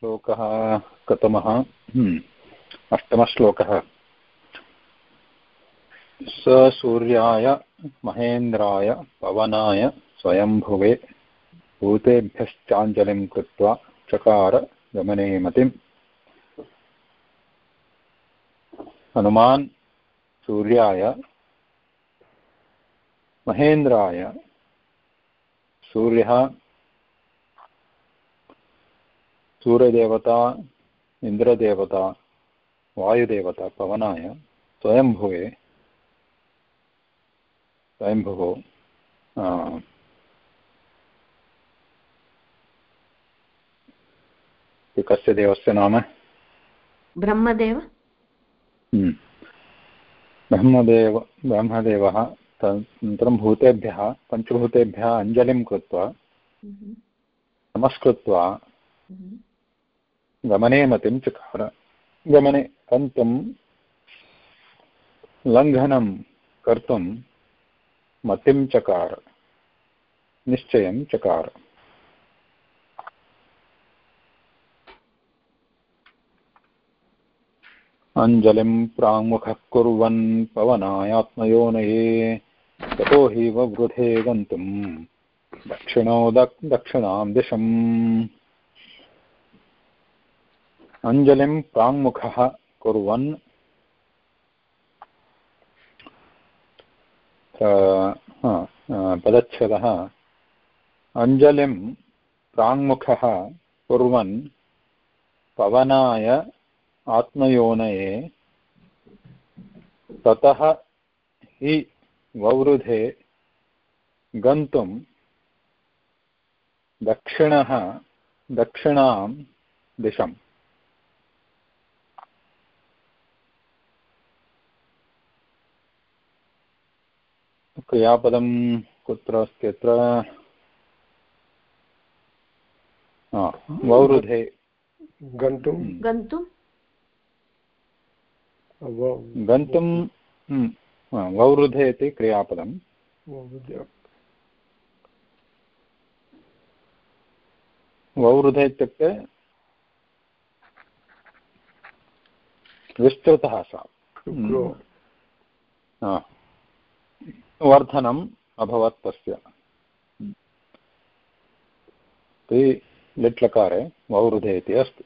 श्लोकः कथमः? हम्म, अष्टमश्लोकः। स सूर्याय महेन्द्राय पवनाय स्वयंभुवे भूतेभ्यश्चाञ्जलिं कृत्वा चकार गमने मतिम्। हनुमान् सूर्याय महेन्द्राय सूर्यः सूर्यदेवता इन्द्रदेवता वायुदेवता पवनाय स्वयंभुवे स्वयंभुः कस्य देवस्य नाम ब्रह्मदेव हम्म। ब्रह्मदेव ब्रह्मदेवः तदनन्तरं भूतेभ्यः पञ्चभूतेभ्यः अञ्जलिं कृत्वा हम्म। नमस्कृत्वा हम्म। गमने मतिं चकार। गमने गन्तुं लङ्घनं कर्तुं मतिं चकार। निश्चयं चकार। अञ्जलिं प्राङ्मुखः कुर्वन् पवनायात्मयोनये ततो हि ववृधे गन्तुं दक्षिणो दक्षिणां दिशम्। अञ्जलिं प्राङ्मुखः कुर्वन्। पदच्छेदः। अञ्जलिं प्राङ्मुखः कुर्वन् पवनाय आत्मयोनये ततः हि ववृधे गन्तुं दक्षिणः दक्षिणां दिशम्। क्रियापदं कुत्र अस्ति अत्र वौरुधे। गन्तुं गन्तुं गन्तुं वौरुधे इति क्रियापदं वौरुधे। इत्युक्ते विस्तृतः सा। वर्धनम् अभवत् तस्य। लिट्लकारे वौरुधे इति अस्ति।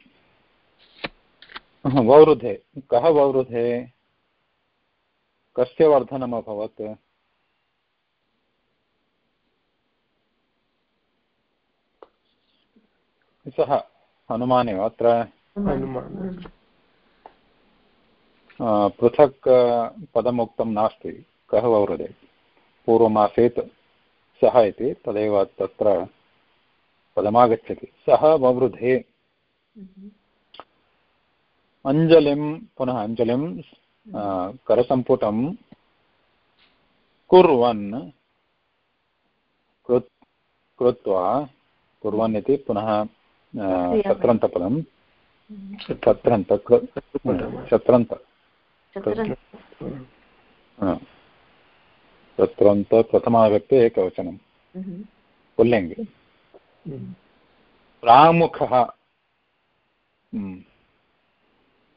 वौरुधे। कः वौरुधे? कस्य वर्धनम् अभवत्? सः हनुमानेव अत्र? पृथक् पदमुक्तं नास्ति। कः वौरुधे? पूर्वमासीत् सः इति तदेव तत्र पदमागच्छति सः ववृधे हम्म। अञ्जलिं पुनः अञ्जलिं करसम्पुटं कुर्वन् कृत्वा कुर्वन् इति पुनः शत्रन्तपदं शत्रन्त शत्रन्त। शत्रन्त प्रथमाव्यक्ते एकवचनं। हम्म। पुल्लिङ्गे। प्रामुखः हम्म।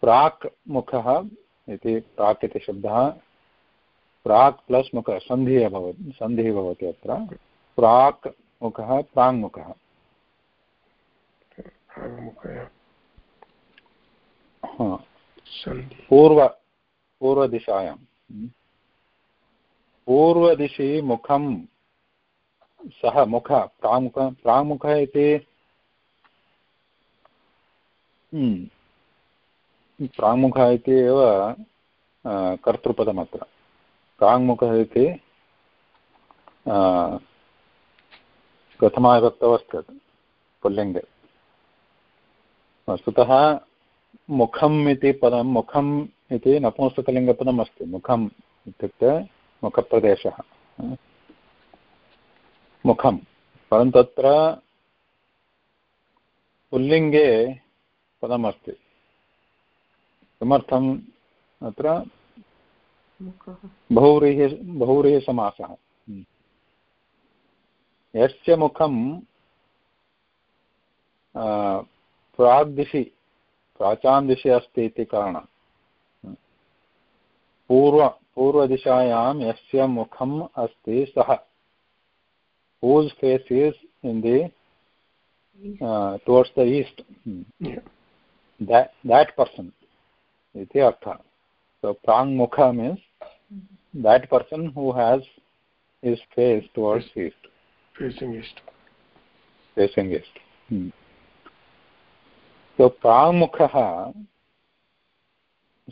प्राक् मुखः इति प्राक् इति शब्दः प्राक् प्लस् मुखः सन्धिः अभवत् सन्धिः भवति अत्र। प्राक् मुखः प्राङ्मुखः। पूर्व पूर्वदिशायां। पूर्वदिशि मुखं सः मुख प्राङ्मुख प्राङ्मुखः इति हम्म। प्राङ्मुखः इति एव कर्तृपदमत्र प्राङ्मुखः इति प्रथमाविभक्तौ पुल्लिङ्गे वस्तुतः मुखम् इति पदं, मुखम् इति नपुंसकलिङ्गपदम् अस्ति मुखम् इत्युक्ते मुखप्रदेशः। मुखं परन्तु अत्र पुल्लिङ्गे पदमस्ति। किमर्थम् अत्र? बहुव्रीहि बहुव्रीहिसमासः। यस्य मुखं प्राग्दिशि प्राचां दिशि अस्ति इति कारणात् पूर्व पूर्वदिशायां यस्य मुखम् अस्ति सः। Whose face is in the towards the east that person इति अर्थः। So प्राङ्मुख means that person who has is face towards east facing east so प्राङ्मुखः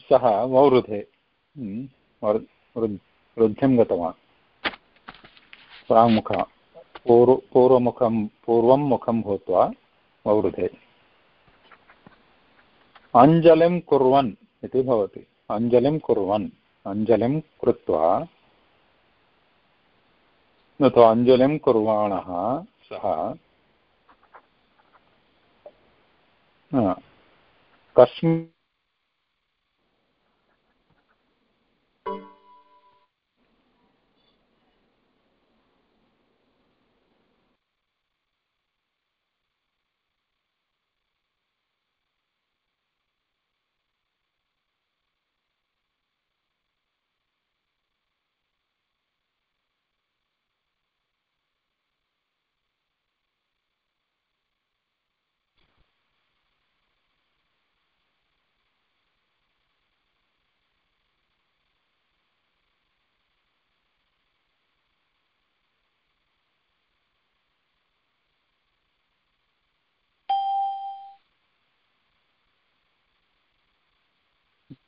सः वृधे वृद्धिं गतवान्। प्राङ्मुखः, पूर्व, पूर्वमुखं, पूर्वं मुखं भूत्वा ववृधे अञ्जलिं कुर्वन् इति भवति। अञ्जलिं कुर्वन्, अञ्जलिं कृत्वा तु अञ्जलिं कुर्वाणः सः कस्मिन्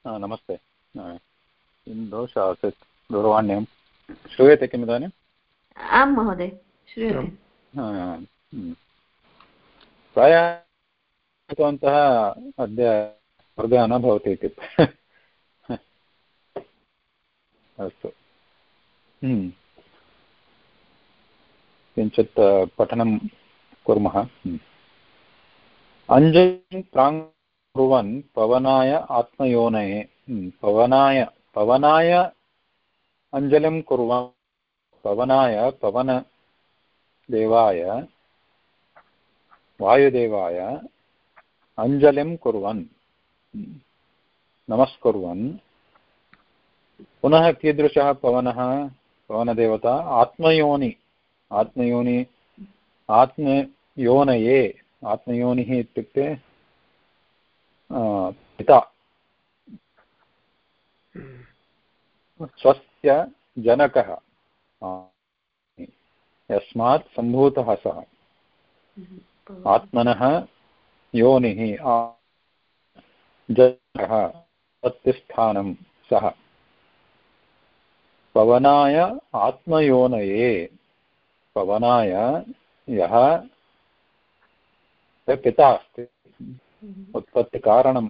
नमस्ते हा, किं दोषः आसीत् दूरवाण्यां श्रूयते किम् इदानीं आं महोदय श्रूयते। प्रायः कृतवन्तः अद्य हृदयः न भवति इति अस्तु। किञ्चित् पठनं कुर्मः। अञ्जलिं प्राङ् कुर्वन् पवनाय आत्मयोनये। हम्म, पवनाय पवनाय अञ्जलिं कुर्वन् पवनाय पवनदेवाय वायुदेवाय अञ्जलिं कुर्वन्। हम्म, नमस्कुर्वन्। पुनः कीदृशः पवनः? पवनदेवता आत्मयोनि। आत्मयोनि आत्मयोनये। आत्मयोनिः इत्युक्ते पिता। स्वस्य जनकः। यस्मात् सम्भूतः सः। आत्मनः योनिः। जनकः उत्तिष्ठानं सः। पवनाय आत्मयोनये। पवनाय यः पिता अस्ति। उत्पत्तिकारणम्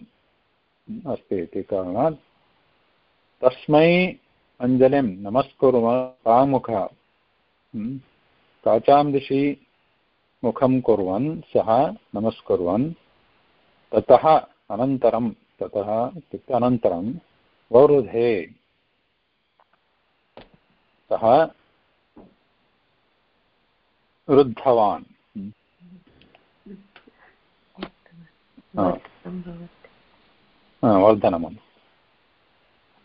अस्ति इति कारणात् तस्मै अञ्जलिं नमस्कुर्म प्रामुखः। हम्म, काचां दिशि मुखं कुर्वन् सः नमस्कुर्वन्। ततः अनन्तरं ततः इत्युक्ते अनन्तरं वौरुधे। सः रुद्धवान् हा. हा, वर्धनम्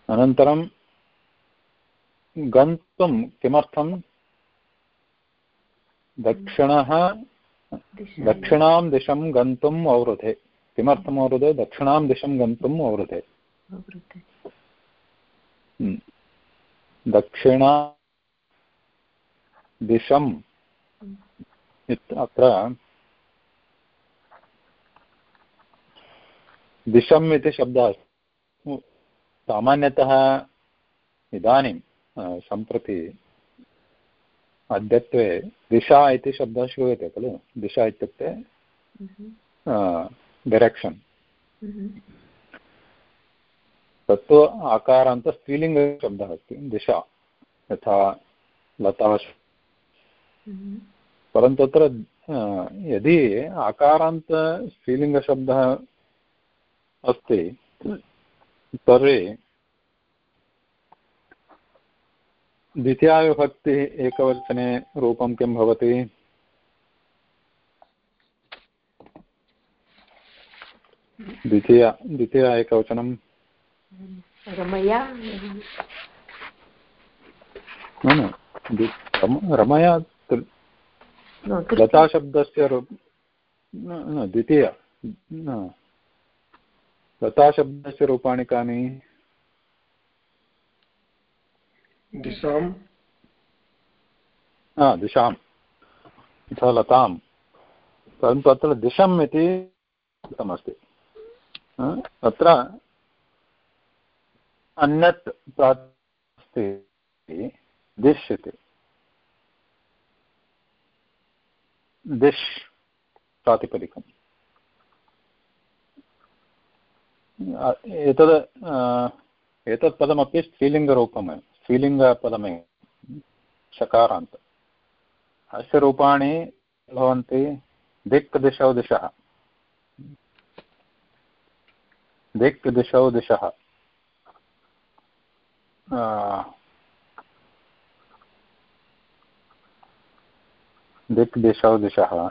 अनन्तरं गन्तुं किमर्थं? दक्षिणः दक्षिणां दिशं गन्तुम् अवरुधे। किमर्थम् अवरुधे? दक्षिणां दिशं गन्तुम् अवरुधे। हम्म। दक्षिणा दिशम् अत्र दिशम् इति शब्दः सामान्यतः इदानीं सम्प्रति अद्यत्वे दिशा इति शब्दः श्रूयते खलु? दिशा इत्युक्ते डैरेक्षन् तत्तु आकारान्त स्त्रीलिङ्गशब्दः अस्ति, दिशा, यथा लता परन्तु अत्र यदि आकारान्त स्त्रीलिङ्गशब्दः अस्ति। तर्हि द्वितीयाविभक्तिः एकवचने रूपं किं भवति? द्वितीय द्वितीय एकवचनं। रमया? न रमया लताशब्दस्य रूप न द्वितीय लताशब्दस्य रूपाणि कानि दिशां दिशां तथा लतां परन्तु अत्र दिशम् इति उक्तमस्ति तत्र अन्यत् अस्ति। दिश् इति। दिश् प्रातिपदिकम्। एतद् एतत् पदमपि स्त्रीलिङ्गरूपमेव स्त्रीलिङ्गपदमेव शकारान्त अस्य रूपाणि भवन्ति दिक् दिशौ। दिशः दिक् दिशौ। दिशः दिक् दिशौ दिशः।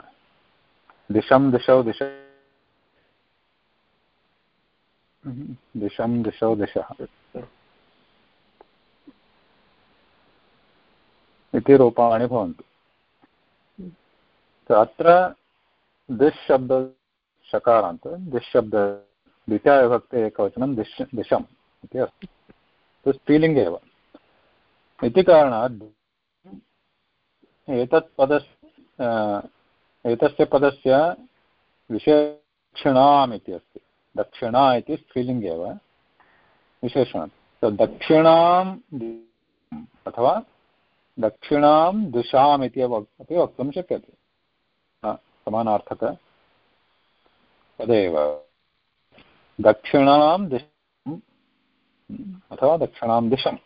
दिशं दिशौ दिश। दिशं दिशौ दिशः। इति रूपाणि भवन्ति। अत्र दिश् शब्द शकारान्त दिश् शब्द द्वितीयविभक्ते एकवचनं दिश् दिशम् इति अस्ति। तत् स्त्रीलिङ्गे एव। इति कारणात् एतत् पदस् एतस्य पदस्य विशेषणाम् इति अस्ति। दक्षिणा इति स्त्रीलिङ्गे एव विशेषणं। दक्षिणाम् अथवा दक्षिणां दिशाम् इति अपि वक्तुं शक्यते। समानार्थक तदेव। दक्षिणां दिशम् अथवा दक्षिणां दिशम्।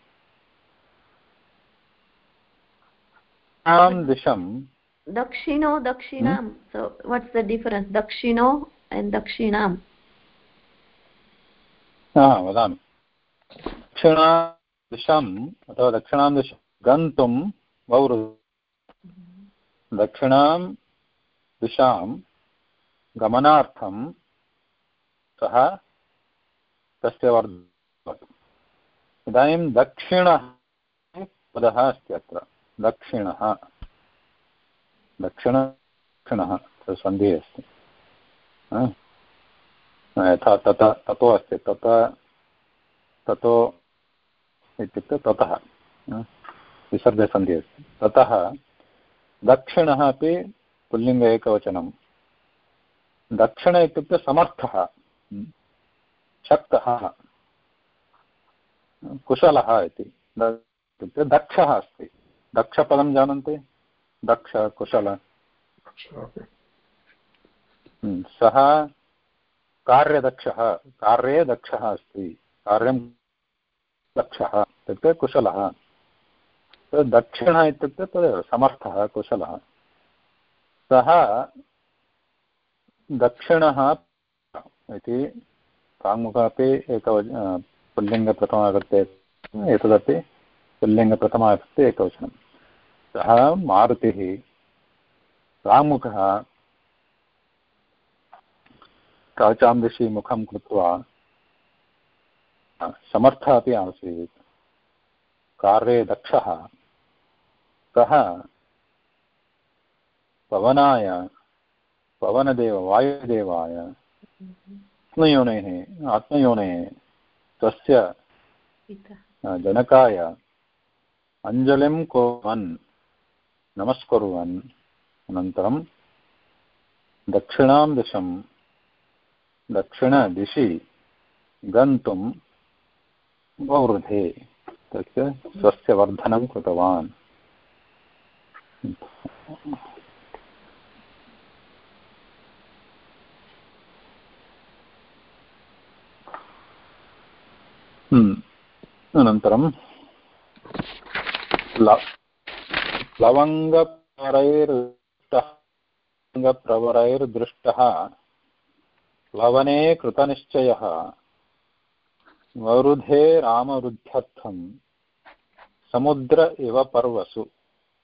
दिशं दक्षिणो दक्षिणां। so what's the difference? दक्षिणो and दक्षिणां वदामि। दक्षिणादिशम् अथवा दक्षिणां दिश गन्तुं वौरु दक्षिणां दिशां गमनार्थं सः तस्य वर्धते। इदानीं दक्षिणः पदः अस्ति अत्र। दक्षिणः। दक्षिण, दक्षिणः सन्धिः अस्ति। यथा तत ततो अस्ति तत ततो इत्युक्ते ततः विसर्गसन्धिः अस्ति ततः दक्षिणः अपि पुल्लिङ्ग एकवचनं दक्षिण इत्युक्ते समर्थः शक्तः कुशलः इति。इत्युक्ते दक्षः अस्ति दक्षपदं जानन्ति。दक्ष कुशल सः कार्यदक्षः, कार्ये दक्षः अस्ति। कार्यं दक्षः, इत्युक्ते कुशलः। दक्षिणः इत्युक्ते तदेव समर्थः, कुशलः। सः दक्षिणः इति प्राङ्मुखः अपि एक पुल्लिङ्गप्रथमागत्य एतदपि पुल्लिङ्गप्रथमागत्य एकवचनं। सः मारुतिः, प्राङ्मुखः काचां दिशि मुखं कृत्वा समर्थः अपि आसीत्। कार्ये दक्षः। कः? पवनाय पवनदेव वायुदेवाय। आत्मयोनेः आत्मयोनेः तस्य जनकाय। अञ्जलिं कुर्वन् नमस्कुर्वन्। अनन्तरं दक्षिणां दिशं दक्षिणदिशि गन्तुं ववृधे तस्य स्वस्य वर्धनं कृतवान्। हम्म। अनन्तरं लवङ्गप्रवरैर्दृष्टः। लवने कृतनिश्चयः। वरुधे रामवृद्ध्यर्थं समुद्र इव पर्वसु।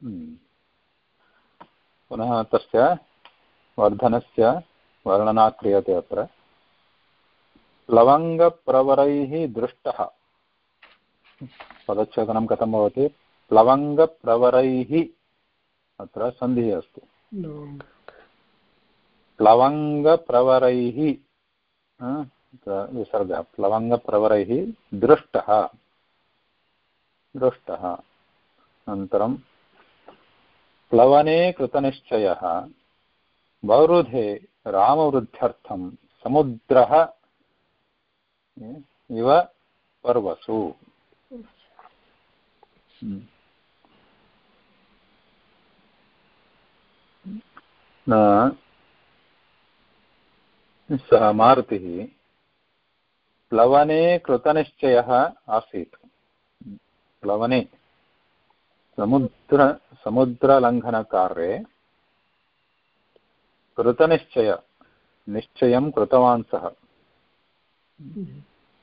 हम्म। पुनः तस्य वर्धनस्य वर्णना क्रियते अत्र। प्लवङ्गप्रवरैः दृष्टः। पदच्छेदनं कथं भवति? प्लवङ्गप्रवरैः अत्र सन्धिः अस्ति। प्लवङ्गप्रवरैः विसर्गः प्लवङ्गप्रवरैः दृष्टः। दृष्टः। अनन्तरं प्लवने कृतनिश्चयः। वरुधे रामवृद्ध्यर्थं समुद्रः इव पर्वसु। न सः मारुतिः प्लवने कृतनिश्चयः आसीत्। प्लवने। समुद्र, समुद्रलङ्घनकार्ये कृतनिश्चय। निश्चयं कृतवान् सः।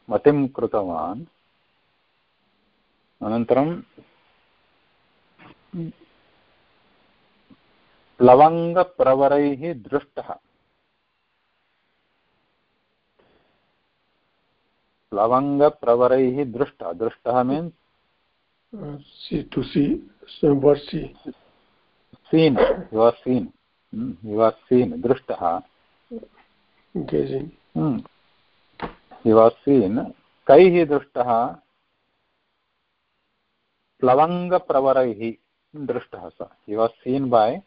मतिं कृतवान्। अनन्तरं प्लवङ्गप्रवरैः दृष्टः। प्लवङ्गप्रवरैः दृष्टः। दृष्टः means see seen you are seen you are seen दृष्टः। यु आर् सीन् कैः दृष्टः? प्लवङ्गप्रवरैः दृष्टः स यु आर् सीन् बै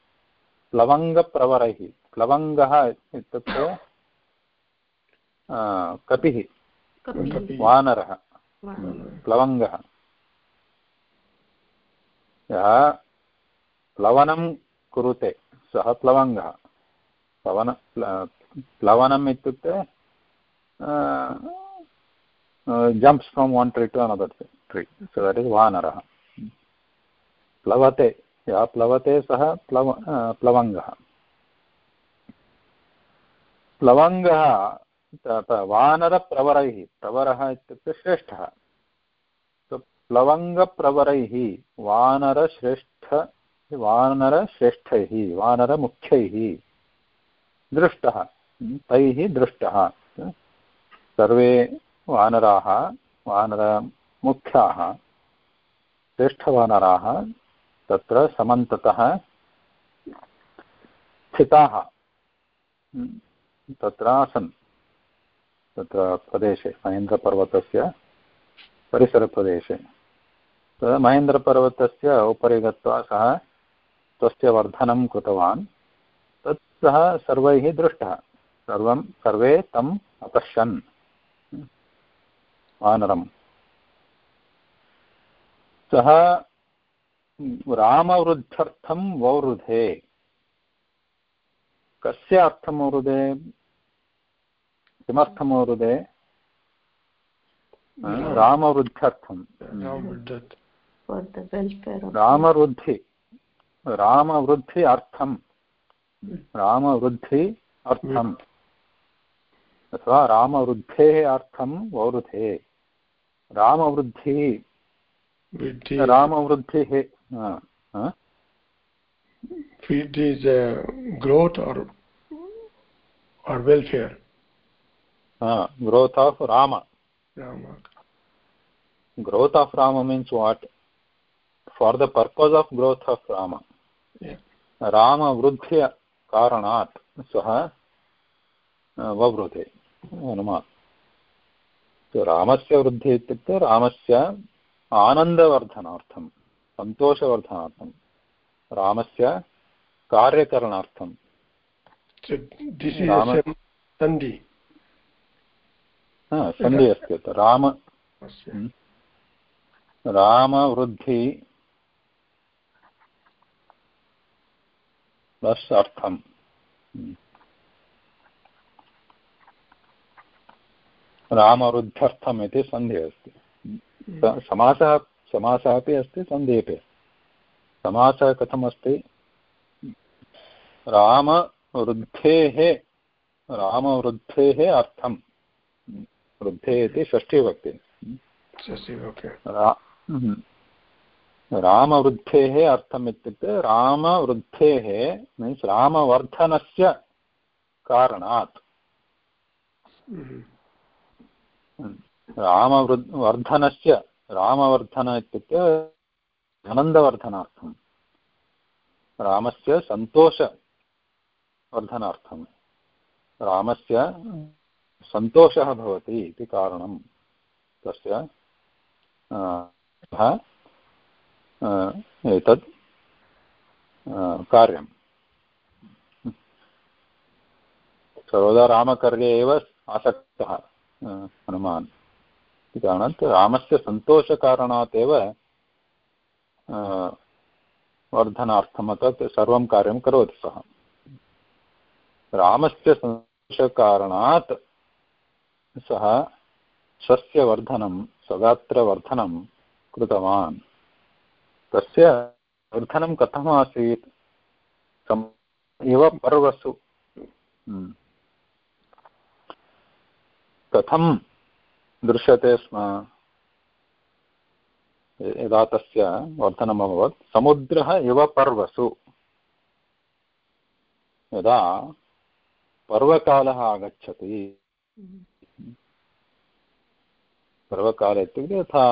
प्लवङ्गप्रवरैः प्लवङ्गः इत्युक्ते कपिः। वानरः। प्लवङ्गः। यः प्लवनं कुरुते सः प्लवङ्गः। प्लवन प्ल- प्लवनम् इत्युक्ते jumps from one tree to another tree so that is वानरः। प्लवते। यः प्लवते सः प्लव प्लवङ्गः। प्लवङ्गः वानरप्रवरैः, प्रवरः इत्युक्ते श्रेष्ठः। प्लवङ्गप्रवरैः, वानरश्रेष्ठ, वानरश्रेष्ठैः, वानरमुख्यैः दृष्टः। तैः दृष्टः। सर्वे वानराः, वानरमुख्याः, श्रेष्ठवानराः तत्र समन्ततः स्थिताः। तत्र आसन्। तत्र प्रदेशे, महेन्द्रपर्वतस्य परिसरप्रदेशे। तदा महेन्द्रपर्वतस्य उपरि गत्वा सः स्वस्य वर्धनं कृतवान्। तत् सः सर्वैः दृष्टः। सर्वं, सर्वे तम् अपश्यन्। वानरम्। सः रामवृद्ध्यर्थं वौरुधे। कस्य अर्थं वौरुधे? किमर्थं वौरुधे रामवृद्ध्यर्थं रामवृद्धि रामवृद्धि अर्थं रामवृद्धि अर्थम्। अथवा रामवृद्धेः अर्थं वौरुधे। रामवृद्धिः। रामवृद्धिः हा, हा? Vidhi is uh, growth or or welfare. हा, growth of Rama. Rama. Growth of Rama means what? For the purpose of growth of Rama. Yeah. rama रामवृद्धि कारणात् सः ववृधे अनुमात् So, रामस्य वृद्धिः इत्युक्ते रामस्य आनन्दवर्धनार्थं सन्तोषवर्धनार्थं रामस्य कार्यकरणार्थं So this is Rama- a sandhi. हा, सन्धिः अस्ति अत्र। राम Asya. रामवृद्धि प्लस् अर्थम्। रामवृद्ध्यर्थम् इति सन्धिः अस्ति। स- समासः समासः अपि अस्ति सन्धिः अपि अस्ति। समासः कथमस्ति रामवृद्धेः रामवृद्धेः अर्थं वृद्धे इति षष्ठीभक्ति। हम्म। रामवृद्धेः अर्थम् इत्युक्ते रामवृद्धेः मीन्स् रामवर्धनस्य कारणात्। Mhm. रामवृद् वर्धनस्य रामवर्धन इत्युक्ते आनन्दवर्धनार्थं रामस्य सन्तोषवर्धनार्थं रामस्य सन्तोषः भवति इति कारणं तस्य एतत् कार्यं। सर्वदा रामकार्ये एव आसक्तः हनुमान्। इति कारणात् रामस्य सन्तोषकारणात् एव वर्धनार्थम् तत् सर्वं कार्यं करोति सः। रामस्य सन्तोषकारणात् सः स्वस्य वर्धनं स्वगात्रवर्धनं कृतवान्। तस्य वर्धनं कथम् आसीत् इव पर्वसु। हम्म। कथं दृश्यते स्म? यदा तस्य वर्धनम् अभवत्, समुद्रः इव पर्वसु। यदा पर्वकालः आगच्छति पर्वकालः इत्युक्ते यथा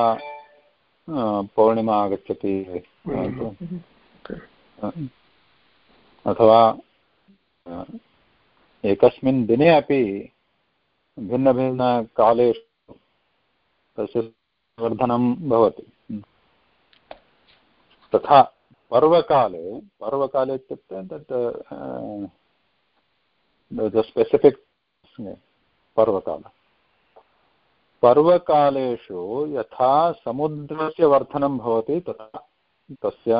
पौर्णिमा आगच्छति अथवा एकस्मिन् दिने अपि भिन्नभिन्नकालेषु तस्य वर्धनं भवति तथा पर्वकाले पर्वकाले इत्युक्ते तत् स्पेसिफिक् पर्वकाल पर्वकालेषु यथा समुद्रस्य वर्धनं भवति तथा तस्य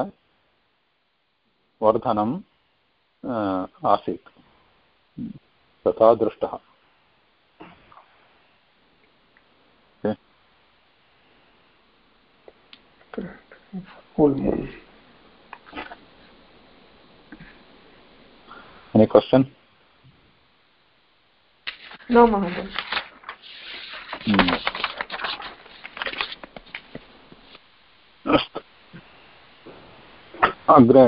वर्धनं आसीत् तथा दृष्टः. Any question? No, Mahadev. अग्रे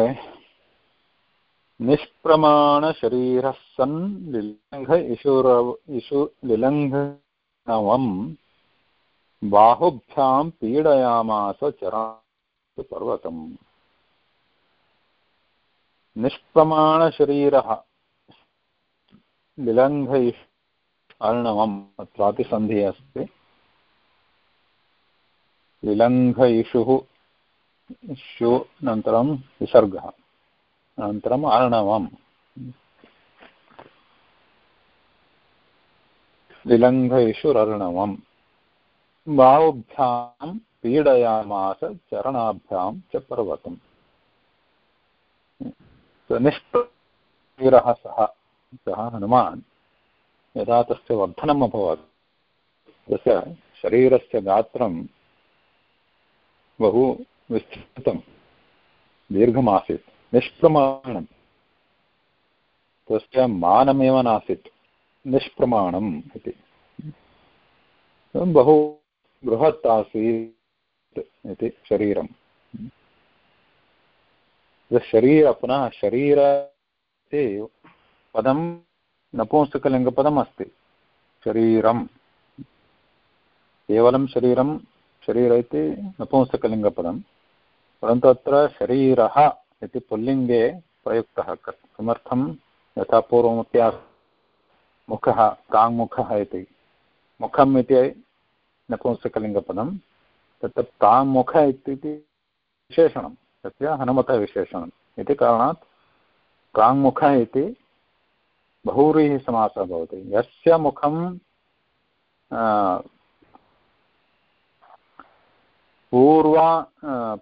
निष्प्रमाणशरीरः सन् लिलङ्घ इषुर इषु लिलङ्घनवम् बाहुभ्यां पीडयामास चरा पर्वतम् निष्प्रमाणशरीरः लिलङ्घै अर्णवम् अत्रापि सन्धिः अस्ति। लिलङ्घयिषुः शु अनन्तरं विसर्गः। अनन्तरम् अर्णवम् लिलङ्घयिषुरर्णवम् बाहुभ्यां पीडयामास चरणाभ्यां च पर्वतम्। निष्ठिरः सः। सः हनुमान्। यदा तस्य वर्धनम् अभवत्, तस्य शरीरस्य गात्रं बहु विस्तृतं दीर्घमासीत् निष्प्रमाणं तस्य मानमेव नासीत्, निष्प्रमाणम् इति। बहु बृहत् आसीत् इति शरीरं शरीर पुनः शरीर इति पदं नपुंसकलिङ्गपदम् अस्ति शरीरं केवलं शरीरं शरीर इति नपुंसकलिङ्गपदं परन्तु अत्र शरीरः इति पुल्लिङ्गे प्रयुक्तः। किमर्थं? यथा पूर्वमपि मुखः, काङ्मुखः इति। मुखम् इति नपुंसकलिङ्गपदं तत्र प्राङ्मुख इति विशेषणं तस्य हनुमतविशेषणम्। इति कारणात् प्राङ्मुख इति बहुव्रीहि समासः भवति। यस्य मुखं पूर्वा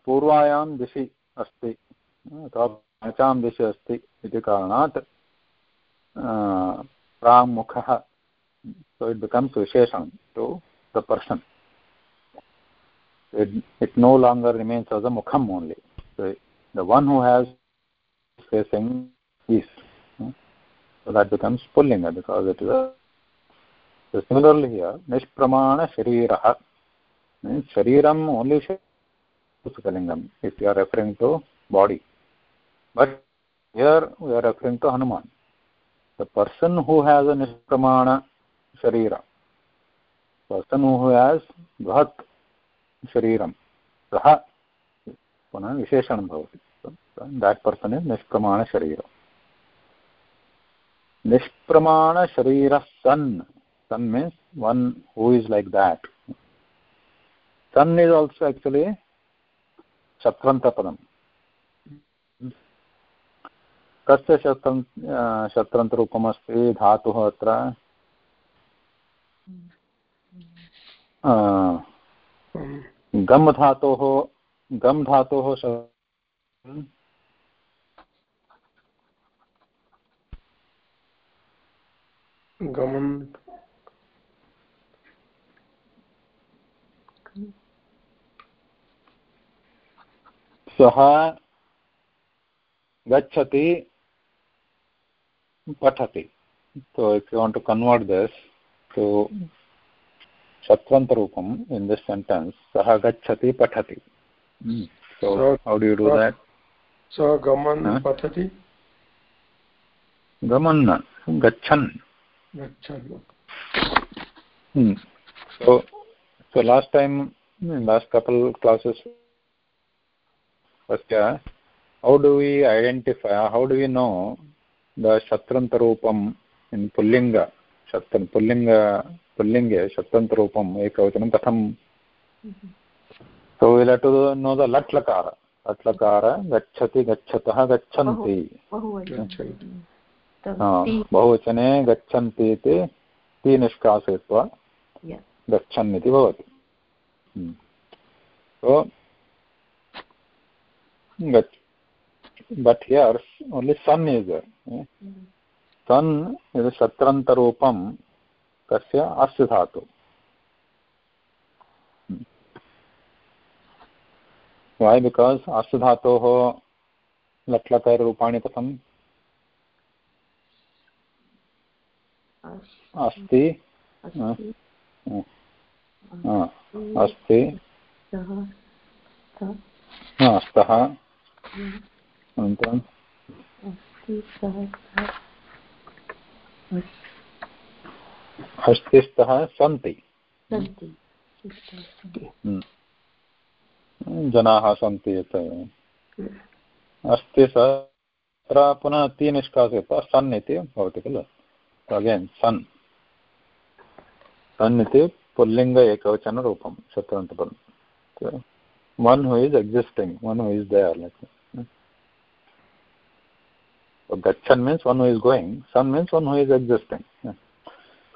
पूर्वायां दिशि अस्ति अथवाचां दिशि अस्ति इति कारणात् प्राङ्मुखः सो इट् बिकम्स् विशेषणं to the person it no longer remains as a मुखम् only the one who is facing east So that becomes pullinga because it is a so similarly here, Nishpramana Shariraha means Shariram only Pusakalingam if you are referring to body. But here we are referring to Hanuman. The person who has a Nishpramana Sharira person who has bhat shariram सः पुनः विशेषणं भवति that person is निष्प्रमाणशरीर निष्प्रमाणशरीरः सन् sun means one who is like that. Sun is also actually शत्रन्तपदम् कस्य शत्रन् शत्रन्तरूपमस्ति धातुः अत्र गम् धातोः गम् धातोः गमन। सः गच्छति पठति। So if you want to convert this to शत्वन्तरूपम् in this sentence सः गच्छति पठति। So how do you do that सः गमन् पठति? गमन् गच्छन्। Gachan hmm. so so last time in last couple classes first uh, how do we identify how do we know the shatrantarupam in pullinga shatran pullinga पुल्लिङ्गे शब्दन्तरूपम् एकवचनं कथं so we'll have to know the lat lakara lat lakara gacchati gachatah gachanti बहुवचने गच्छन्ति इति ति निष्कासयित्वा गच्छन् इति भवति। but here only sun is there sun is shatrantarupam अस्य धातु वै बिकास् अस्य धातोः लट्लकरूपाणि कथम् अस्ति अस्ति स्तः अनन्तरं। हस्तिस्थः सन्ति। हम्म। जनाः सन्ति यत्। अस्ति स पुनः ति निष्कासयित्वा सन् इति भवति खलु। सो अगेन सन सन इति पुल्लिंग एकवचन रूपम शत्रुअपुर one who is existing one who is there like गच्छन means one who is going sun means one who is existing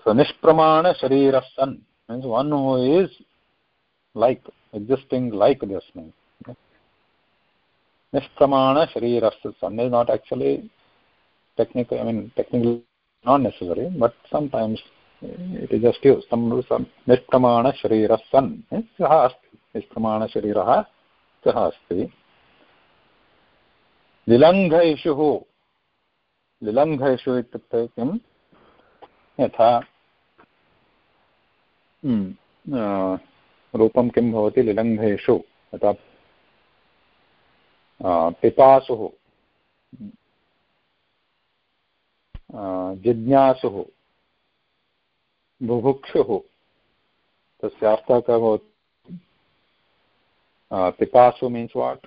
so निष्प्रमाण शरीर सन means one who is like existing like this means निष्प्रमाण शरीर सन is not actually technically not necessary, but sometimes it is just used. Some, some nishpramana sharira san saha asti. निष्प्रमाण शरीरः सः अस्ति लिलङ्घयिषुः लिलङ्घयिषु इत्युक्ते किं यथा रूपं किं भवति लिलङ्घेषु यथा पिपासुः जिज्ञासुः बुभुक्षुः तस्य अर्थः कः भवति? पिपासु मीन्स् वाट्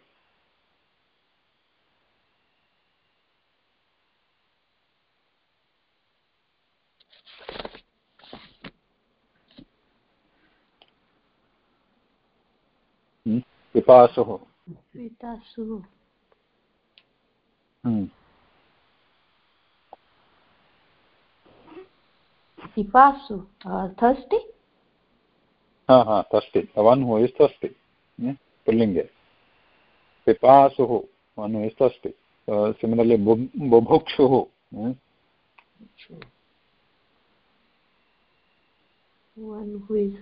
पिपासुः सिपासु अर्थ अस्ति तस्ति वन् हु इस् तस्ति पुल्लिङ्गे। पिपासुः वन् हु सिमिलर्लि बुभुक्षुः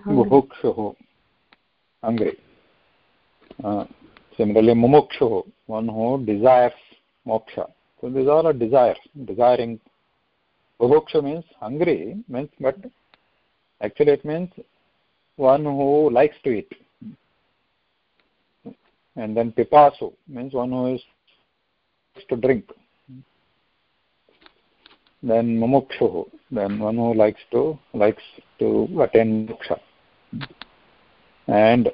बुभुक्षुः अङ्ग्रि सिमिलर्लि मुमुक्षुः वन् हु डिसैर्स् मोक्ष। Desire desiring Bubukshu means hungry, means but actually it means one who likes to eat. And then pipasu means one who is to drink. Then mumukshu, then one who likes to likes to attain moksha. and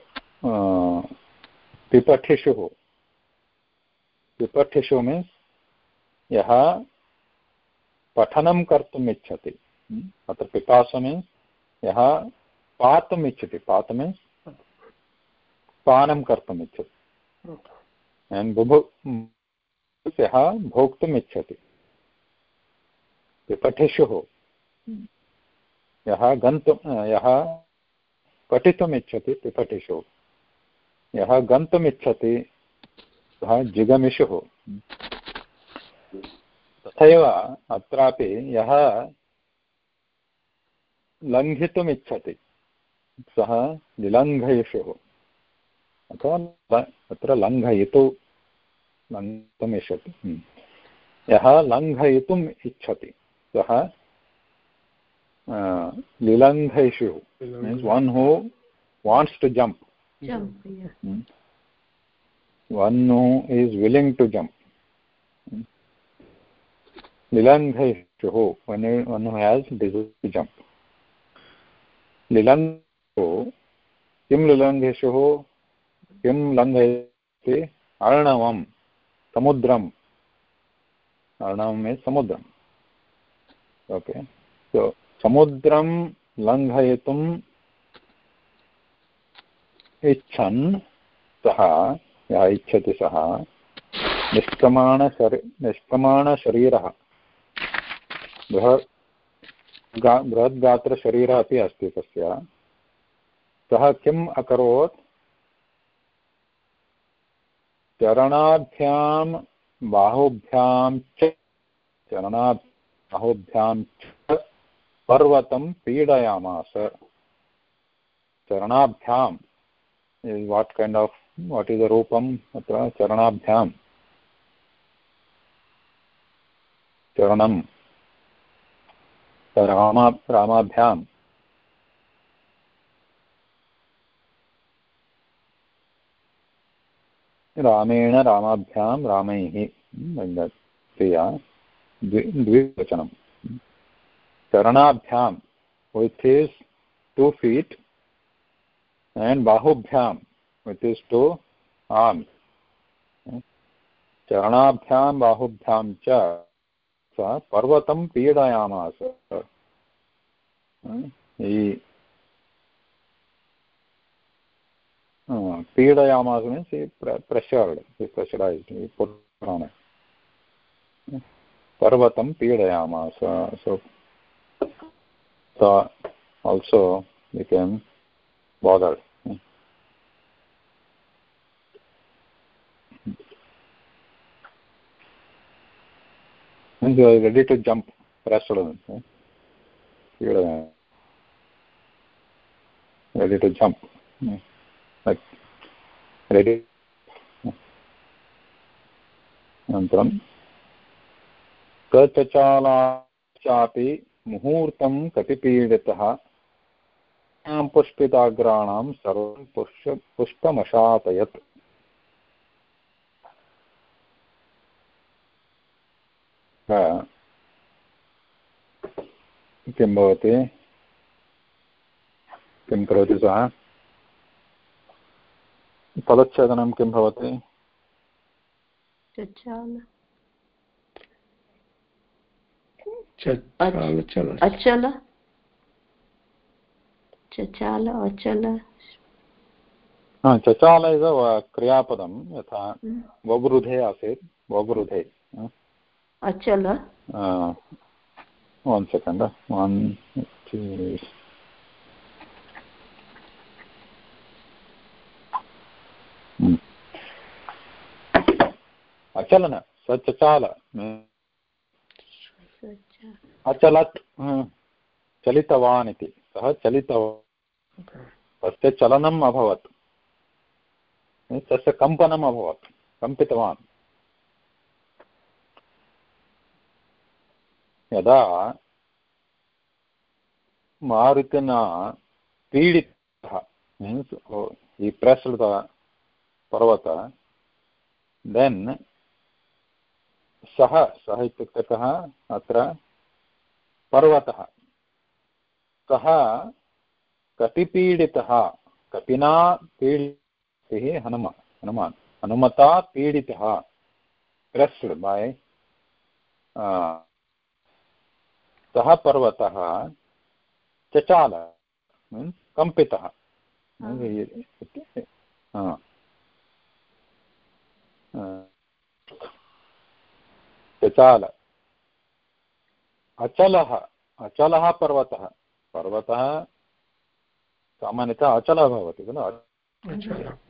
uh, pipatishuh pipatishu means यः पठनं कर्तुम् इच्छति अत्र पिपास means यः पातुम् इच्छति पात means पानं कर्तुम् इच्छति एण्ड् बुभु यः भोक्तुम् इच्छति पिपठिषुः यः गन्तुं यः पठितुम् इच्छति पिपठिषु। यः गन्तुम् इच्छति सः जिगमिषुः। तथैव अत्रापि यः लङ्घितुम् इच्छति सः निलङ्घयिषुः। अथवा अत्र लङ्घयितु लङ्घितुम् इच्छति हम्म। यः लङ्घयितुम् इच्छति सः लिलङ्घयिषुः means one who wants to jump one who is willing to jump लिलङ्घयिषुः one one who has desire to jump लिलङ्घो किं लिलङ्घेषुः किं लङ्घयति अर्णवं, समुद्रम्. अर्णवं मीन्स् समुद्रम्. ओके सो समुद्रं लङ्घयितुम् इच्छन् सः, यः इच्छति सः निष्क्रमाणशरी निष्क्रमाणशरीरः बृहत् गा, बृहद्गात्रशरीरः अपि अस्ति तस्य। सः किम् अकरोत्? चरणाभ्यां बाहुभ्यां च चरणा बाहुभ्यां च पर्वतं पीडयामास। चरणाभ्यां what kind of what is रूपम् अत्र चरणाभ्यां चरणं रामा रामाभ्यां रामेण रामाभ्यां रामैः क्रिया द्वि द्विवचनं चरणाभ्यां with is to feet and बाहुभ्यां with is to arms चरणाभ्यां बाहुभ्यां च सः पर्वतं पीडयामास। पीडयामास मीन्स् प्रेशर्ड् प्रेशरैस् पुराण पर्वतं पीडयामास। So also you can bothered means you are ready to jump pressed ready to jump like ready अनन्तरं कचचालाश्चापि मुहूर्तं कतिपीडितः पुष्पिताग्राणां सर्वं पुष्प पुष्पमशातयत् किं भवति? किं करोति सः? पदच्छेदनं किं भवति? अचल। चचाल अचल। चचाल इस् क्रियापदं यथा ववृधे आसीत् ववृधे। अचल one second one two अचलन सचचाल अचलत् चलितवान् इति। सः चलितवान्। तस्य चलनम् अभवत्। तस्य कम्पनम् अभवत्। कम्पितवान्। यदा मारुतिना पीडितः means he pressed the parvata then सः सः इत्युक्ते कः अत्र पर्वतः सः कपिपीडितः कपिना पीडितः हनुम, हनुमान्, हनुमता पीडितः प्रेस्ड् बै सः पर्वतः चचाल कम्पितः। चचाल। अचलः अचलः पर्वतः। पर्वतः सामान्यतः अचलः भवति खलु?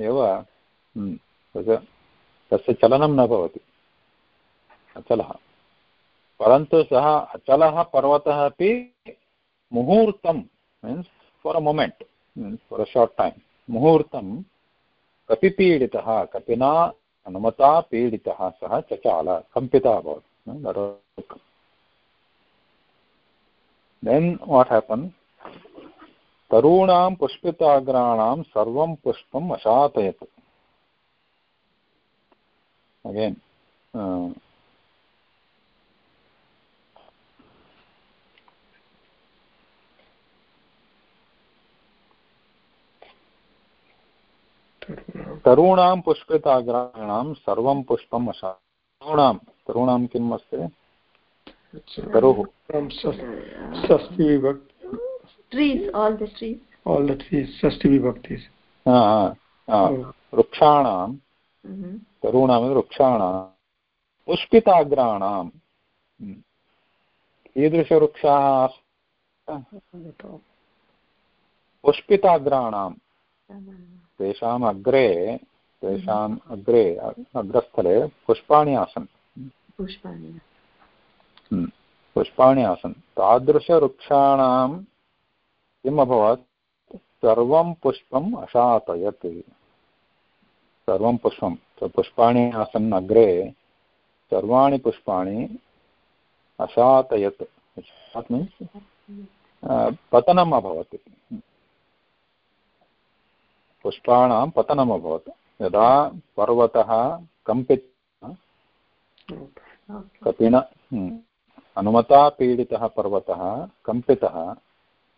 एव हम्म, तस्य चलनं न भवति। अचलः। परन्तु सः अचलः पर्वतः अपि मुहूर्तं means for a moment means for a short time मुहूर्तं कपिपीडितः, कपिना हनुमता पीडितः, सः चचाल, कम्पितः अभवत् देन् वाट् हेपन् तरूणां पुष्पिताग्राणां सर्वं पुष्पम् अशातयत्। अगेन् तरूणां पुष्पिताग्राणां सर्वं पुष्पम् अशा तरूणां तरूणां किम् अस्ति? तरुः। षष्टि विभक्ति trees all the trees. All the trees षष्टि विभक्ति वृक्षाणां तरूणां वृक्षाणां पुष्पिताग्राणां कीदृशवृक्षाः पुष्पिताग्राणां तेषाम् अग्रे तेषाम् अग्रे अग्रस्थले पुष्पाणि आसन्। पुष्पाणि। हम्म, पुष्पाणि आसन्। तादृशवृक्षाणां किम् अभवत्? सर्वं पुष्पम् अशातयत्। सर्वं पुष्पं। पुष्पाणि आसन् अग्रे सर्वाणि पुष्पाणि अशातयत्। पतनम् अभवत्। पुष्पाणां पतनम् अभवत्। यदा पर्वतः कम्पित कपिन हम्म, हनुमता पीडितः पर्वतः कम्पितः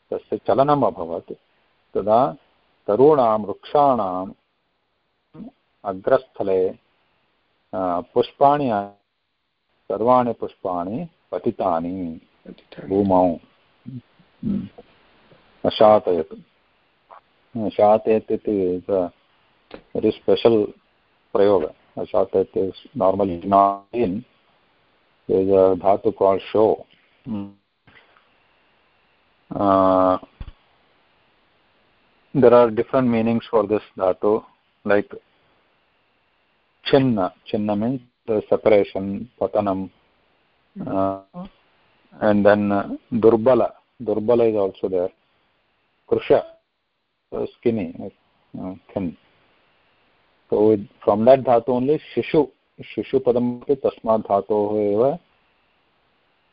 तस्य चलनम् अभवत्। तदा तरूणां वृक्षाणाम् अग्रस्थले पुष्पाणि सर्वाणि पुष्पाणि पतितानि। भूमौ। हम्म, अशातयत्। शातयत् इति वेरि स्पेशल् प्रयोग शातयत् is normally not is a dhatu called show. Mm. Uh, there are different meanings for this dhatu, like chinna. Chinna means the separation, patanam. Uh, and then uh, durbala. Durbala is also there. Krusha, Uh, skinny, uh, thin. So with, from that dhatu only shishu शिशुपदमपि तस्मात् धातोः एव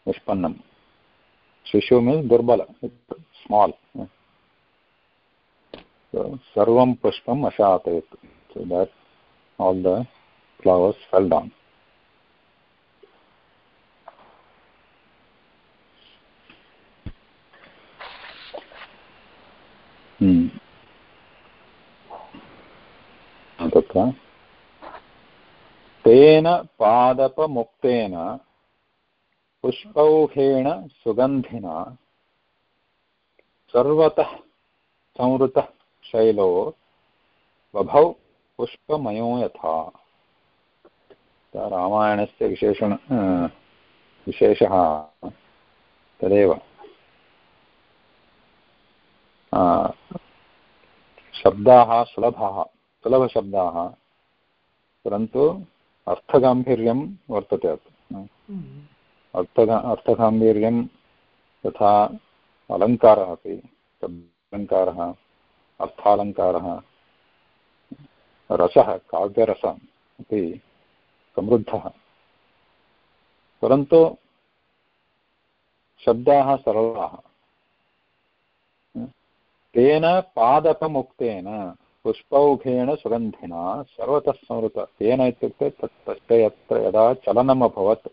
निष्पन्नं शिशु means दुर्बल small सर्वं पुष्पम् अशातयत् so that all the flowers fell down तत्र तेन पादपमुक्तेन, पुष्पौहेण सुगन्धिना, सर्वतः संवृतः शैलो, बभौ पुष्पमयो यथा। रामायणस्य विशेषण विशेषः तदेव। शब्दाः सुलभाः। सुलभशब्दाः परन्तु अर्थगाम्भीर्यं वर्तते अत्र। अर्थगा अर्थगाम्भीर्यं तथा अलङ्कारः अपि अलङ्कारः अर्थालङ्कारः रसः काव्यरसः अपि समृद्धः। परन्तु शब्दाः सरलाः। तेन पादपमुक्तेन पुष्पौघेण सुगन्धिना, सर्वतः संवृत तेन इत्युक्ते तत् तस्य यत्र यदा चलनम् अभवत्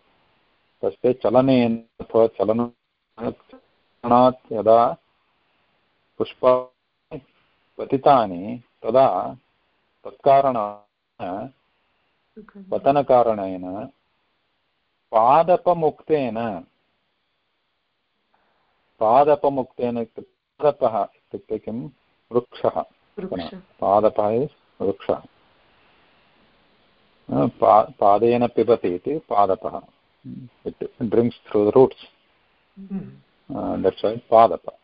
तस्य चलनेन अथवा चलनात् यदा पुष्प पतितानि, तदा तत्कारणेन पतनकारणेन, पादपमुक्तेन पादपमुक्तेन पादपः इत्युक्ते किं? वृक्षः। पादपः वृक्षः। पादेन पिबति इति पादपः। It drinks through the roots that's why padapa.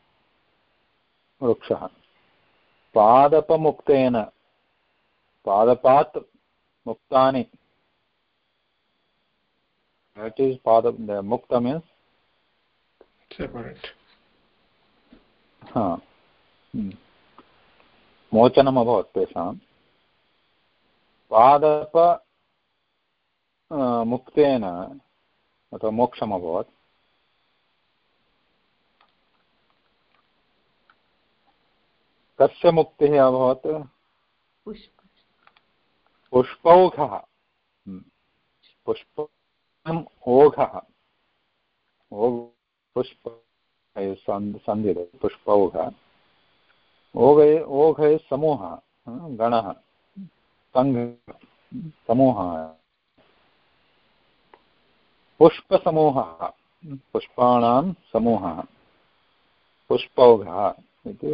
वृक्षः। पादपमुक्तेन। पादपात् मुक्तानि। That is pada the mukta means? Separate. मोचनम् अभवत् तेषां। पादप मुक्तेन अथवा मोक्षम् अभवत्। कस्य मुक्तिः अभवत्? पुष्पौघः। पुष्पम् ओघः। पुष्प सन्धि। पुष्पौघ। ओघ ओघ समूहः गणः सङ्घ समूहः। पुष्पसमूहः, पुष्पाणां समूहः। पुष्पौघः इति,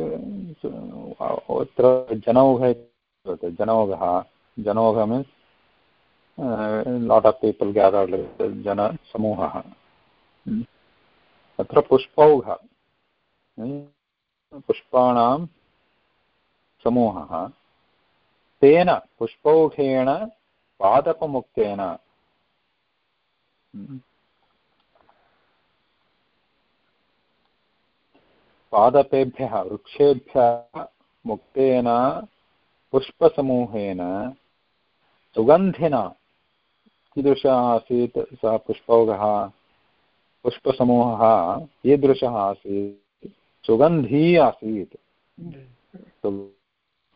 अत्र जनौघ इति जनौघः, जनौघ means lot of people gathered जनसमूहः अत्र पुष्पौघ पुष्पाणां समूहः। तेन पुष्पौघेण पादपमुक्तेन। पादपेभ्यः वृक्षेभ्यः मुक्तेन पुष्पसमूहेन सुगन्धिना। कीदृशः आसीत्? सः पुष्पौघः पुष्पसमूहः कीदृशः आसीत्? सुगन्धी आसीत्।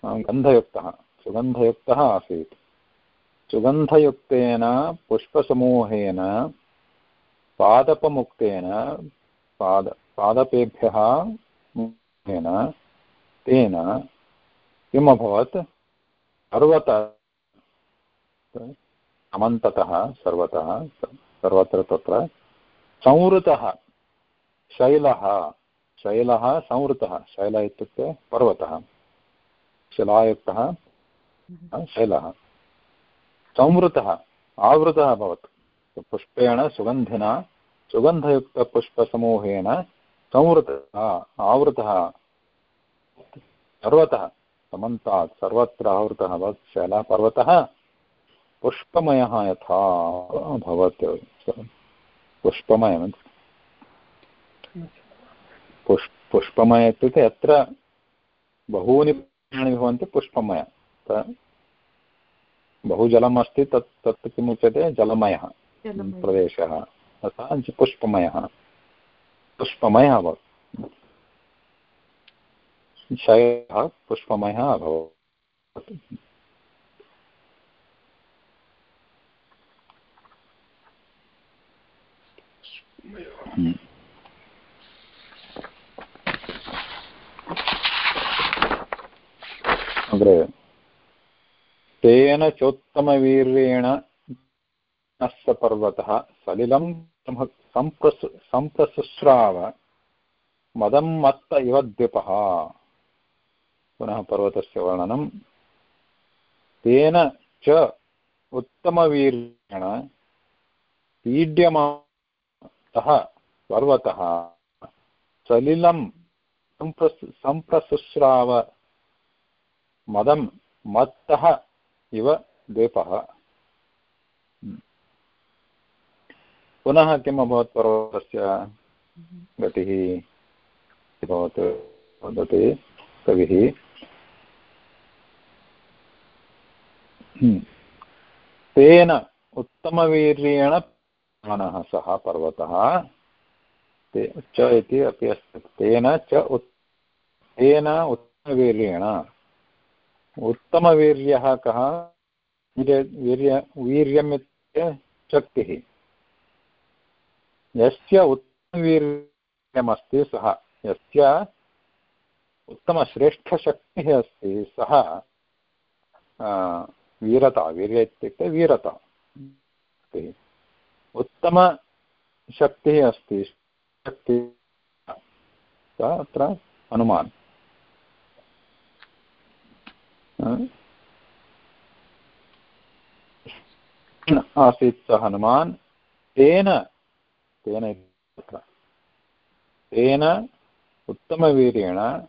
गन्धयुक्तः। सुगन्धयुक्तः आसीत्। सुगन्धयुक्तेन, पुष्पसमूहेन, पादपमुक्तेन, पाद, पादपेभ्यः मुक्तेन तेन किम् अभवत् सर्वत अमन्ततः सर्वतः, सर्वत्र तत्र संवृतः, शैलः शैलः संवृतः, शैल इत्युक्ते पर्वतः। शिलायुक्तः शैलः। संवृतः आवृतः अभवत् पुष्पेण सुगन्धिना सुगन्धयुक्तपुष्पसमूहेन संवृतः आवृतः। सर्वतः समन्तात् सर्वत्र आवृतः अभवत् शैलः पर्वतः पुष्पमयः यथा अभवत् पुष्पमय पुष् पुष्पमय इत्युक्ते यत्र बहूनि पुष्पाणि भवन्ति पुष्पमय। बहु जलम् अस्ति तत् तत् किमुच्यते जलमयः प्रदेशः। तथा पुष्पमयः। पुष्पमयः अभवत् शयः पुष्पमयः अभवत्। अग्रे तेन चोत्तमवीर्येण नः पर्वतः सलिलं सम्प्रसु सम्प्रसुस्राव मदं मत्त इव द्विपः पुनः पर्वतस्य वर्णनं। तेन च उत्तमवीर्येण पीड्यमानः पर्वतः सलिलं सम्प्रसु सम्प्रसुस्राव मदं मत्तः इव द्वीपः। पुनः किम् अभवत् पर्वतस्य गतिः? भवत् वदति? कविः? तेन उत्तमवीर्येण मनः सः पर्वतः। ते च इति अपि अस्ति। तेन च उत् तेन उत्तमवीर्येण उत्तमवीर्यः कः? वीर्य वीर्यम् इत्युक्ते शक्तिः। यस्य उत्तमवीर्यमस्ति सः। यस्य उत्तमश्रेष्ठशक्तिः अस्ति सः वीरता, वीर्य इत्युक्ते वीरता। उत्तमशक्तिः अस्ति, शक्ति। अत्र हनुमान् आसीत् स हनुमान्। तेन तेन तेन उत्तमवीर्येण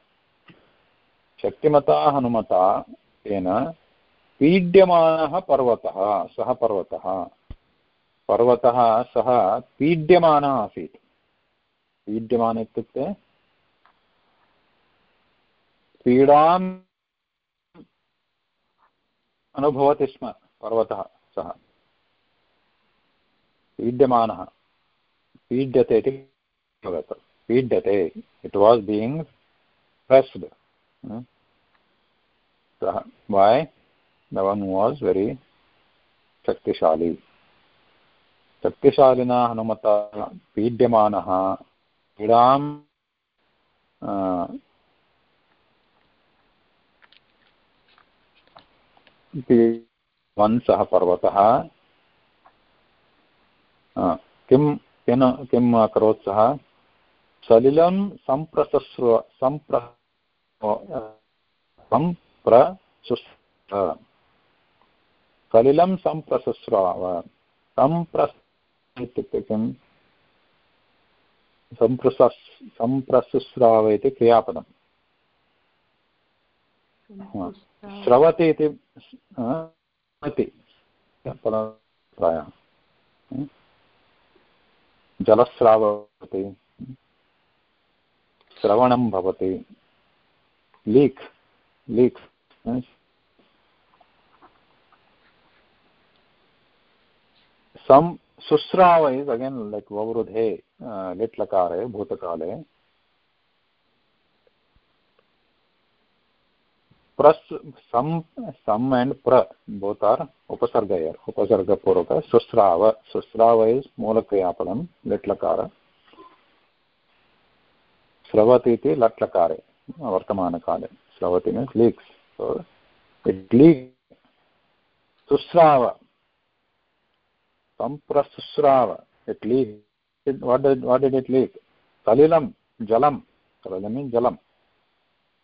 शक्तिमता, हनुमता, तेन पीड्यमानः पर्वतः, सः पर्वतः। पर्वतः सः पीड्यमानः आसीत्। पीड्यमान इत्युक्ते पीडाम् अनुभवति स्म पर्वतः सः। पीड्यमानः। पीड्यते इति पीड्यते। इट् वास् बीङ्ग् प्रेस्ड् सः। वै the one who was very शक्तिशाली। शक्तिशालिना हनुमता पीड्यमानः। पीडां वंसः पर्वतः। किं किं किम् अकरोत् सः? सलिलं सम्प्रसस्र सम्प्र सम्प्रसुस् सलिलं सम्प्रसस्राव सम्प्रस्, इत्युक्ते किं? सम्प्रसस्, सम्प्रसुस्राव इति क्रियापदम्। स्रवति इति प्रायः जलस्राव भवति श्रवणं भवति लीक् लीक् सम् सुस्राव इस् अगेन् लैक् ववृधे लिट् लकारे भूतकाले प्रस एंड प्र बोथ आर सुस्राव सुस्राव मूल क्रियापदम लिट्लकार। स्रवती इति लट्लकारे वर्तमान काले स्रवती means leaks so it leak सुस्राव सम जलम तलिलम जलम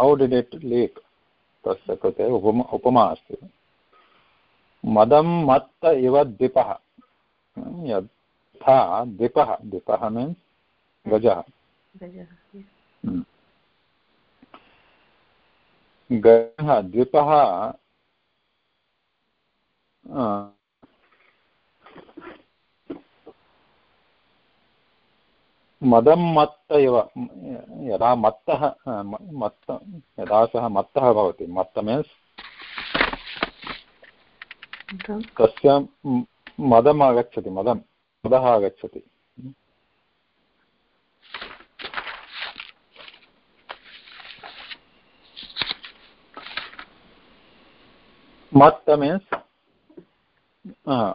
डिड् इट् लीक् तस्य कृते उपमा उपमा अस्ति। मदं मत्त इव द्विपः। यथा द्विपः। द्विपः मीन्स् गजः। गजः द्विपः मदं मत्त इव यदा मत्तः मत्त यदा सः मत्तः भवति मत्त मीन्स् तस्य मदम् आगच्छति मदं मदः आगच्छति।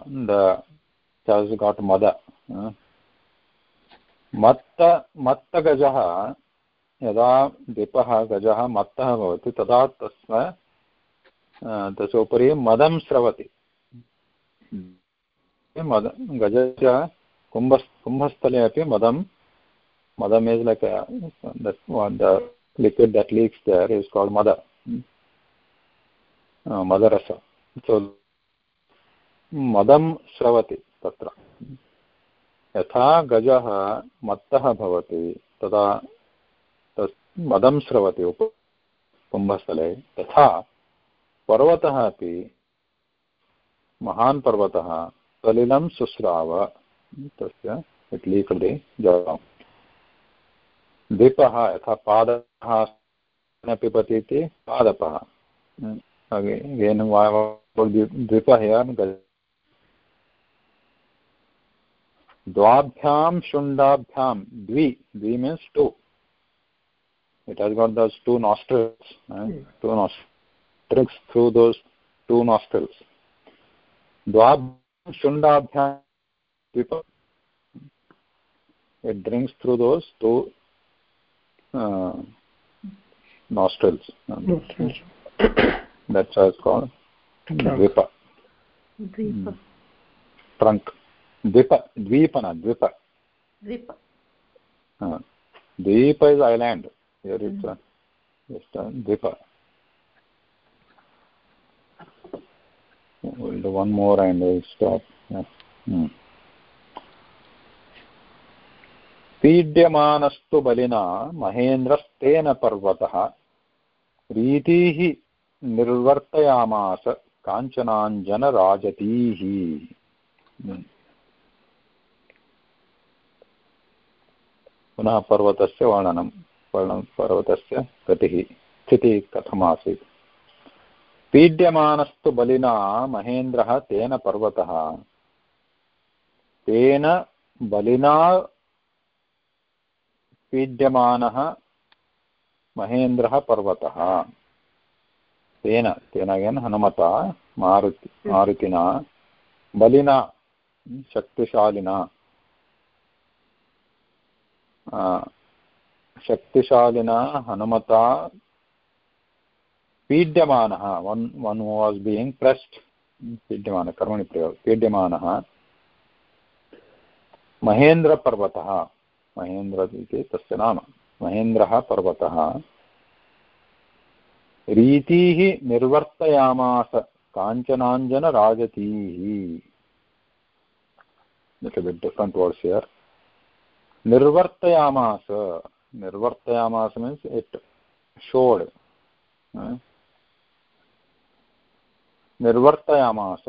the has got mother uh, मत्त, मत्तगजः, यदा दीपः, गजः, मत्तः भवति, तदा तस्य तस्य उपरि मदं स्रवति। मद, गजस्य कुम्भ कुम्भस्थले अपि मदं, मदम् is like liquid that leaks there is called मद। मदरस। सो मदं स्रवति तत्र। यथा गजः मत्तः भवति, तदा तस् मदं स्रवति उप कुम्भस्थले। तथा पर्वतः अपि महान् पर्वतः सलिलं शुश्राव तस्य इट्ली कृते जलम् दीपः यथा पादः पिबति इति पादपः द्विपः द्वाभ्यां शुण्डाभ्यां द्वि द्वि means two it has got those two nostrils uh, two nostrils through those two nostrils dvab shundabhyam it drinks through those two uh, nostrils that's why it's called dvipa द्वीप trunk dvipa dvipana dvipa द्वीप uh, dvipa is island here it's uh, just uh, dvipa we'll do one more and we'll stop yeah. hmm. पीड्यमानस्तु बलिना महेन्द्रस्तेन पर्वतः रीतिः निर्वर्तयामास काञ्चनाञ्जनराजतीः पुनः पर्वतस्य वर्णनं वर्णनं पर्वतस्य गतिः, स्थितिः कथमासीत्। पीड्यमानस्तु बलिना महेन्द्रः तेन पर्वतः। तेन बलिना पीड्यमानः महेन्द्रः पर्वतः। तेन तेन हनुमता, मारुति, मारुतिना, बलिना, शक्तिशालिना। शक्तिशालिना हनुमता पीड्यमानः one one was being pressed पीड्यमानः कर्मणि प्रयोग पीड्यमानः महेन्द्रपर्वतः महेन्द्र इति तस्य नाम महेन्द्रः पर्वतः रीतिः निर्वर्तयामास काञ्चनाञ्जनराजतीः little bit different words here. It showed uh, nirvartayamas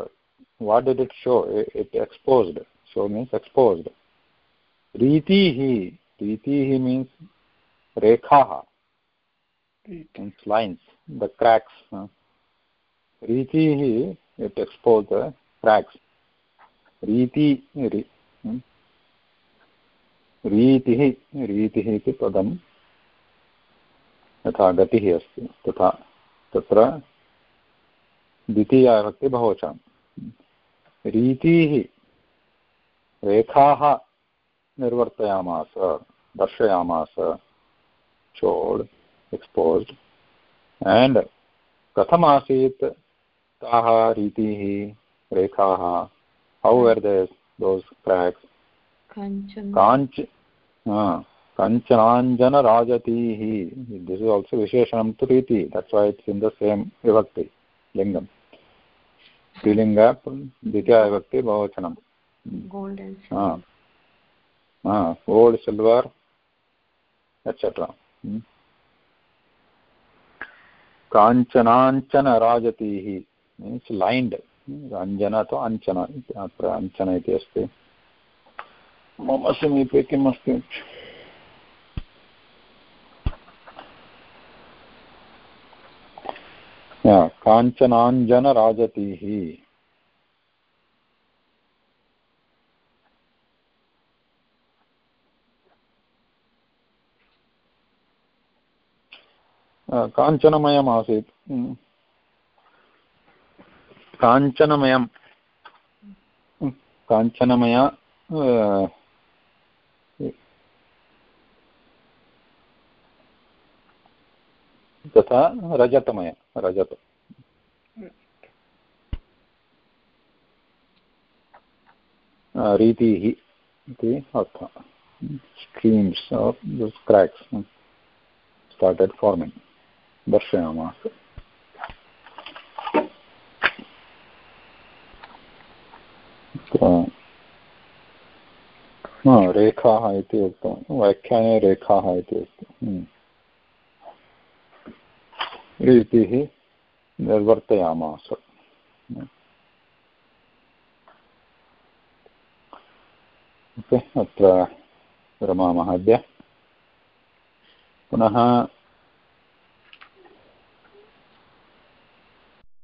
what did it show it, it exposed show means exposed ritihi ritihi means rekha means lines the cracks uh, ritihi it exposed the cracks रीति रीतिः रीतिः इति पदं यथा गतिः अस्ति। तथा तत्र द्वितीया विभक्ति बहुवचनं रीतिः रेखाः निर्वर्तयामास दर्शयामास showed exposed and कथमासीत्? ताः रीतिः रेखाः? Were they those cracks? काञ्चन। काञ्च कञ्चनाञ्जन राजतीः दिस् इस् आल्सो विशेषणं तु रीति that's why it's in the same vibhakti लिङ्गं। स्त्रीलिङ्ग द्वितीयविभक्ति बहुवचनं। गोल्ड् सिल्वर् एट्सेट्रा काञ्चनाञ्चन मीन्स् लैण्ड् अञ्जन अथवा अञ्चन अत्र अञ्चन इति अस्ति। मम समीपे किम् अस्ति काञ्चनाञ्जनराजतीः काञ्चनमयम् आसीत् काञ्चनमयं काञ्चनमया तथा रजतमय, रजत। रीतिः इति अर्थः। स्ट्रीम्स् क्राक्स् स्टार्टेड् फार्मिङ्ग् दर्शयामः रेखाः इति उक्तं व्याख्याने रेखाः इति उक्तं रीतिः निर्वर्तयामास। अत्र रमामः अद्य पुनः